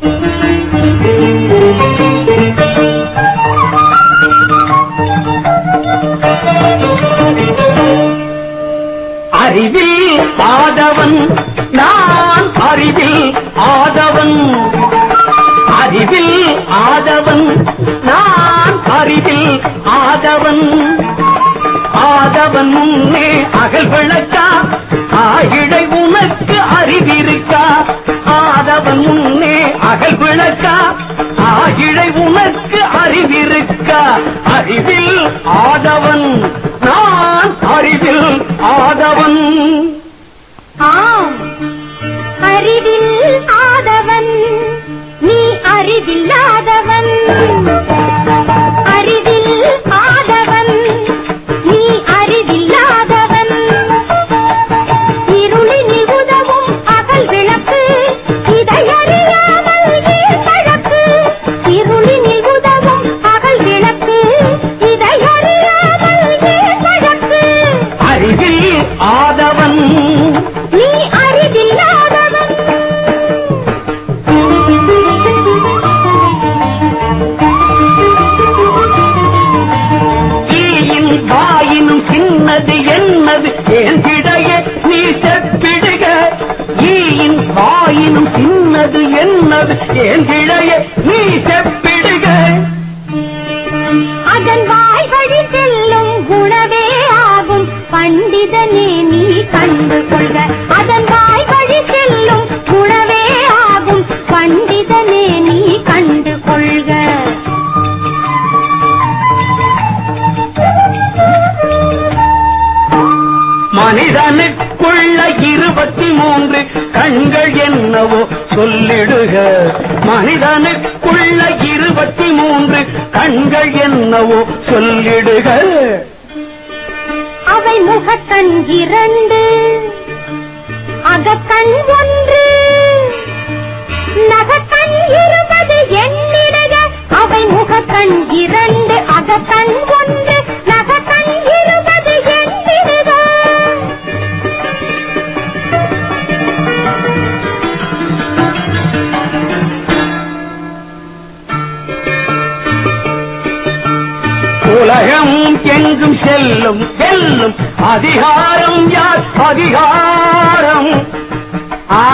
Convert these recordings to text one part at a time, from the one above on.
அறிவில் ஆதவன் நான் அறிவில் ஆதவன். அறிவில் ஆதவன் நான் அறிவில் ஆதவன். ஆதவன் முன்னே அகல் விளக்கா ஆயிடை உனக்கு அறிவிருக்கா? ஆதவன் முன்னே அகல் விளக்கா? ஆயிழை உனக்கு அறிவிருக்கா? அறிவில் ஆதவன் நான் அறிவில் ஆதவன். ஆம். அறிவில் வாயினும் சின்னது என்னது ஏன் நீ செப்பிடுக. ஈயின் வாயினும் சின்னது என்னது ஏன் நீ செப்பிடுக. அதன் வாய் வழி செல்லும் குணவே ஆகும். பண்டிதனே நீ கண்டு கொள்க. அதன் கண்ணுக்குள்ள இருபத்தி மூன்று கண்கள் என்னவோ சொல்லிடுக. மனிதனுக்குள்ள இருபத்தி மூன்று கண்கள் என்னவோ சொல்லிடுக. அவை முகக்கண் இரண்டு அகக்கண் ஒன்று. நகக்கண் இருபது எண்ணிடுக அவை முகக்கண் இரண்டு அகக்கண் உலகம் எங்கும் செல்லும் செல்லும் அதிகாரம் யார் அதிகாரம் ஆ,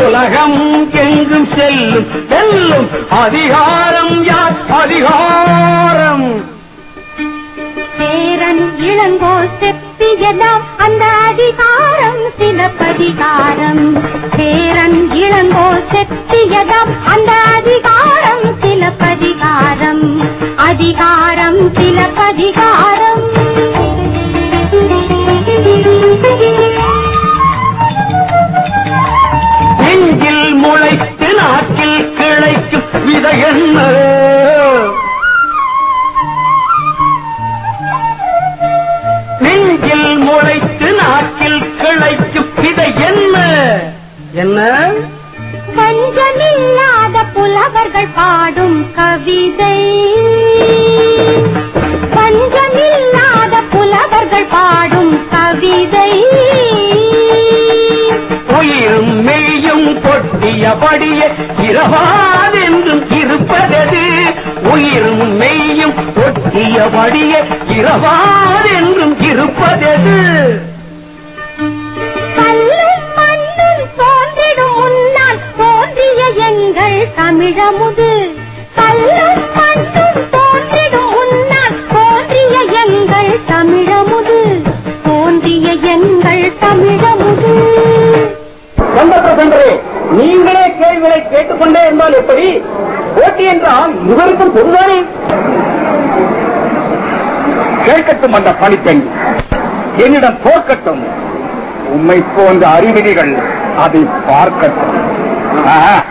உலகம் எங்கும் செல்லும் செல்லும் அதிகாரம் யார் அதிகாரம் பேரன் இளங்கோ எல்லாம் அந்த அதிகாரம் சிலப்பதிகாரம். சேரன் இளங்கோ செத்தியதாம் அந்த அதிகாரம் சிலப்பதிகாரம். அதிகாரம் சிலப்பதிகாரம். நெஞ்சில் முளைத்து நாட்டில் கிளைக்கும் விதை என்ன? கிளைக்கும் விதை என்ன? என்ன? பஞ்சமில்லாத புலவர்கள் பாடும் கவிதை. பஞ்சமில்லாத புலவர்கள் பாடும் கவிதை. உயிரும் மெய்யும் கொட்டியபடிய இரவாதென்றும் இருப்பதது? உயிரும் மெய்யும் கொட்டியபடிய இரவாதென்றும் இருப்பதது? எங்கள் தமிழமுது கல்லும் தோன்றிடும் உன்னால். தோன்றிய எங்கள் தமிழமுது. தோன்றிய எங்கள் தமிழமுது. சந்தர்ப்பன்றே நீங்களே கேள்விகளை கேட்டுக்கொண்டே இருந்தால் எப்படி? போட்டி என்றால் இவருக்கும் பொதுதானே? கேட்கட்டும் அந்த பணிப்பெண். என்னிடம் தோற்கட்டும் உண்மை போன்ற அறிவிதிகள் அதை பார்க்கட்டும். ஆஹா,